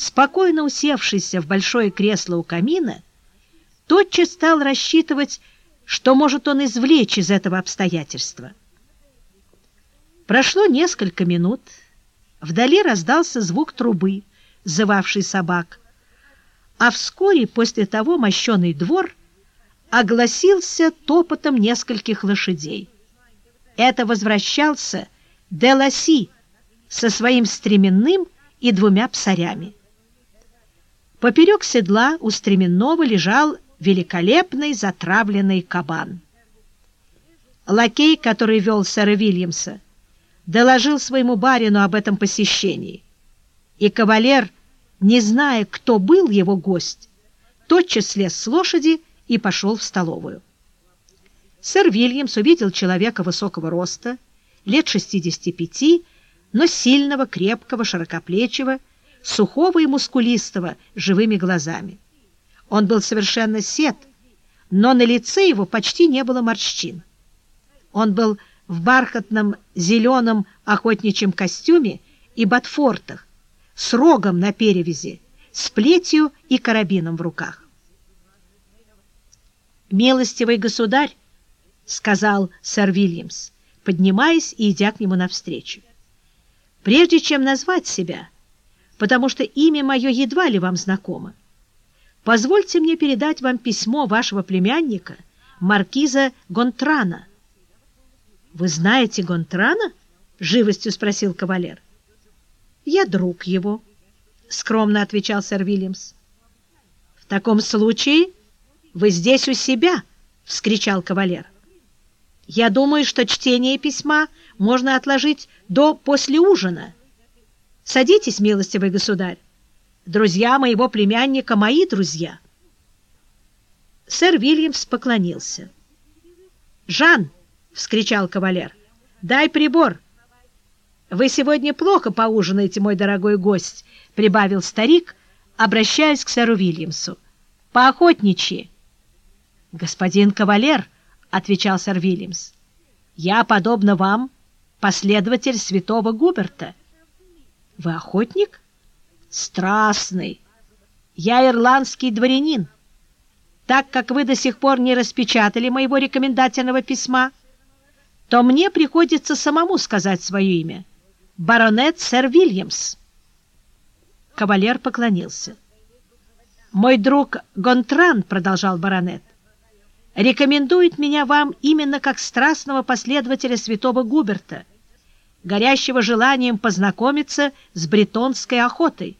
спокойно усевшийся в большое кресло у камина, тотчас стал рассчитывать, что может он извлечь из этого обстоятельства. Прошло несколько минут, вдали раздался звук трубы, зывавший собак, а вскоре после того мощеный двор огласился топотом нескольких лошадей. Это возвращался Деласи со своим стременным и двумя псарями. Поперек седла у стременного лежал великолепный затравленный кабан. Лакей, который вел сэра Вильямса, доложил своему барину об этом посещении, и кавалер, не зная, кто был его гость, тотчас слез с лошади и пошел в столовую. Сэр Вильямс увидел человека высокого роста, лет 65, но сильного, крепкого, широкоплечего, сухого и мускулистого, живыми глазами. Он был совершенно сед, но на лице его почти не было морщин. Он был в бархатном зеленом охотничьем костюме и ботфортах, с рогом на перевязи, с плетью и карабином в руках. «Милостивый государь!» — сказал сэр Вильямс, поднимаясь и идя к нему навстречу. «Прежде чем назвать себя, потому что имя мое едва ли вам знакомо, Позвольте мне передать вам письмо вашего племянника, маркиза Гонтрана. — Вы знаете Гонтрана? — живостью спросил кавалер. — Я друг его, — скромно отвечал сэр Вильямс. — В таком случае вы здесь у себя, — вскричал кавалер. — Я думаю, что чтение письма можно отложить до после ужина. Садитесь, милостивый государь. Друзья моего племянника — мои друзья. Сэр Вильямс поклонился. «Жан!» — вскричал кавалер. «Дай прибор!» «Вы сегодня плохо поужинаете, мой дорогой гость», — прибавил старик, обращаясь к сэру Вильямсу. «Поохотничьи!» «Господин кавалер», — отвечал сэр Вильямс, — «я, подобно вам, последователь святого Губерта». «Вы охотник?» страстный. Я ирландский дворянин. Так как вы до сих пор не распечатали моего рекомендательного письма, то мне приходится самому сказать свое имя. Баронет сэр Вильямс. Кавалер поклонился. «Мой друг Гонтран, — продолжал баронет, — рекомендует меня вам именно как страстного последователя святого Губерта, горящего желанием познакомиться с бретонской охотой.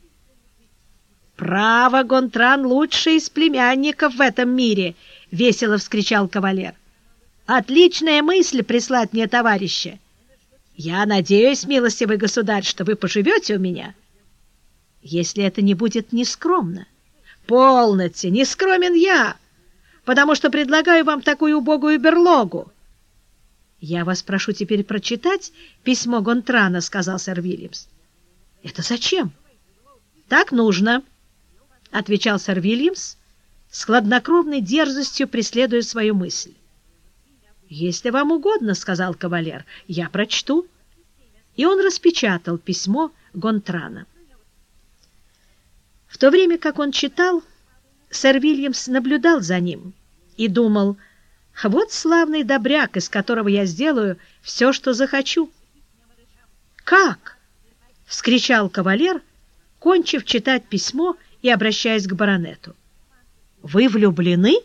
«Право, Гонтран лучший из племянников в этом мире!» — весело вскричал кавалер. «Отличная мысль прислать мне товарища! Я надеюсь, милостивый государь, что вы поживете у меня, если это не будет нескромно. Полноте, не скромен я, потому что предлагаю вам такую убогую берлогу. «Я вас прошу теперь прочитать письмо Гонтрана», — сказал сэр Вильямс. «Это зачем?» «Так нужно». — отвечал сэр Вильямс, с хладнокровной дерзостью преследуя свою мысль. «Если вам угодно, — сказал кавалер, — я прочту». И он распечатал письмо Гонтрана. В то время, как он читал, сэр Вильямс наблюдал за ним и думал, «Вот славный добряк, из которого я сделаю все, что захочу». «Как?» — вскричал кавалер, кончив читать письмо и обращаясь к баронету. «Вы влюблены?»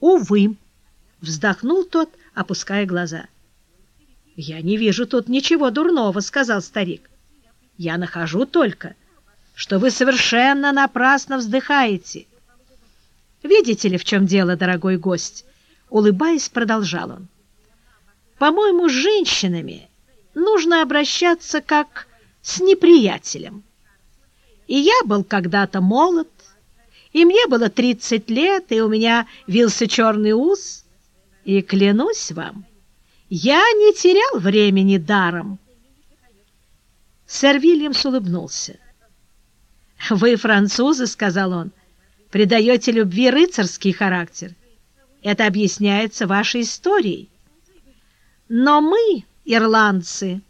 «Увы», — вздохнул тот, опуская глаза. «Я не вижу тут ничего дурного», — сказал старик. «Я нахожу только, что вы совершенно напрасно вздыхаете». «Видите ли, в чем дело, дорогой гость?» Улыбаясь, продолжал он. «По-моему, с женщинами нужно обращаться как с неприятелем. И я был когда-то молод, и мне было тридцать лет, и у меня вился черный ус. И клянусь вам, я не терял времени даром. Сэр Вильямс улыбнулся. «Вы, французы, — сказал он, — придаете любви рыцарский характер. Это объясняется вашей историей. Но мы, ирландцы...»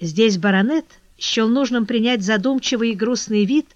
Здесь баронет счел нужным принять задумчивый и грустный вид,